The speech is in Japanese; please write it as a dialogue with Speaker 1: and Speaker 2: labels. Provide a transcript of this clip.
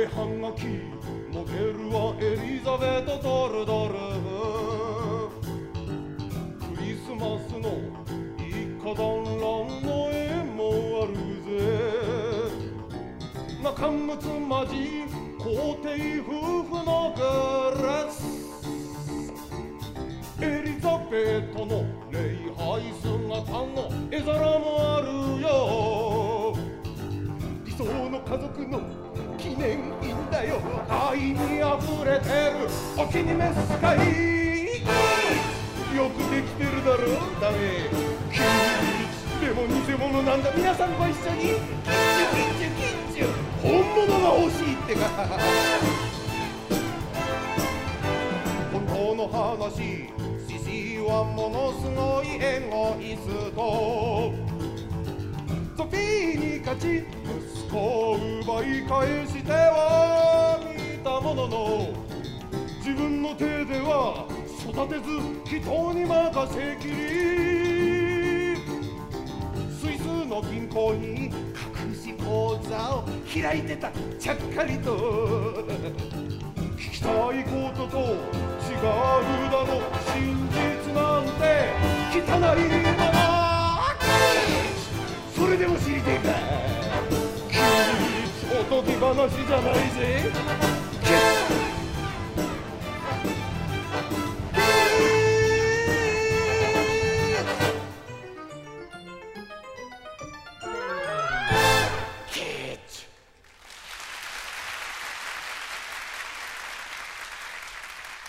Speaker 1: 絵はがきモデルはエリザベート・ドルドルクリスマスの一家団らんの絵もあるぜ。中むつまじ皇帝夫婦のグ族の記念品だよ。愛にあふれてる。お気に召すかい。よくできてるだろう。だねキッでも偽物なんだ。皆さんご一緒に。キッチュキッチュキッチュ本物が欲しいってか。本当の話。シシはものすごいエゴイストソフィーに勝ち息子を奪い返しては見たものの自分の手では育てず人に任せきり。スイスの銀行に隠し口座を開いてた。ちゃっかりと。聞きたいことと違うだろ真実なんて汚いとてえか君おとぎ話じゃないぜ。